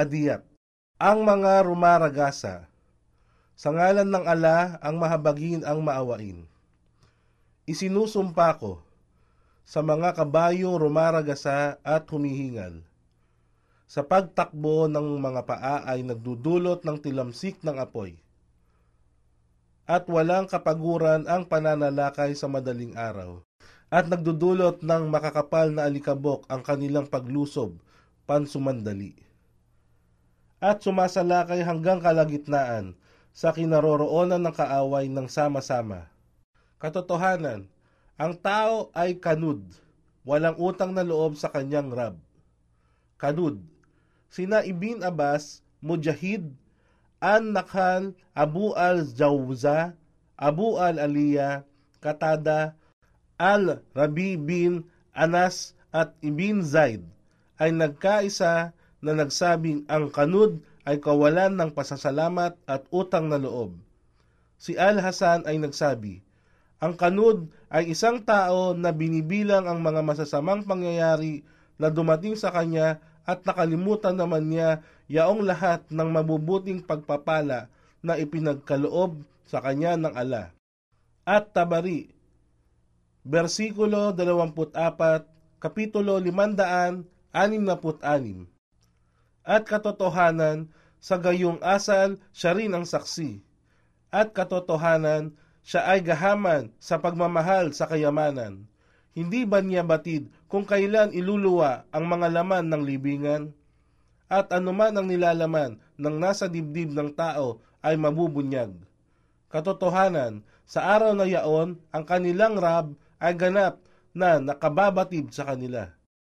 Al-Adiyat Ang mga rumaragasa Sa ngalan ng ala ang mahabagin ang maawain. Isinusumpa ko sa mga kabayong rumaragasa at humihingal. Sa pagtakbo ng mga paa ay nagdudulot ng tilamsik ng apoy. At walang kapaguran ang pananalakay sa madaling araw. At nagdudulot ng makakapal na alikabok ang kanilang paglusob pansumandali. At sumasalakay hanggang kalagitnaan sa kinaroroonan ng kaaway ng sama-sama. Katotohanan, ang tao ay kanud, walang utang na loob sa kanyang rab. Kanud, sina Ibn Abbas, Mujahid, An Nakhal, Abu al-Jawza, Abu al-Aliya, Katada, Al-Rabi bin Anas at Ibn Zaid ay nagkaisa na nagsabing ang kanud ay kawalan ng pasasalamat at utang na loob. Si Al-Hasan ay nagsabi, ang kanud ay isang tao na binibilang ang mga masasamang pangyayari na dumating sa kanya at nakalimutan naman niya yaong lahat ng mabubuting pagpapala na ipinagkaloob sa kanya ng ala. At Tabari, versikulo 24, kapitulo 566. At katotohanan, sa gayong asal, siya rin ang saksi. At katotohanan, siya ay gahaman sa pagmamahal sa kayamanan. Hindi ba niya batid kung kailan iluluwa ang mga laman ng libingan? At anuman ang nilalaman ng nasa dibdib ng tao ay mabubunyag. Katotohanan, sa araw na yaon, ang kanilang rab ay ganap na nakababatid sa kanila.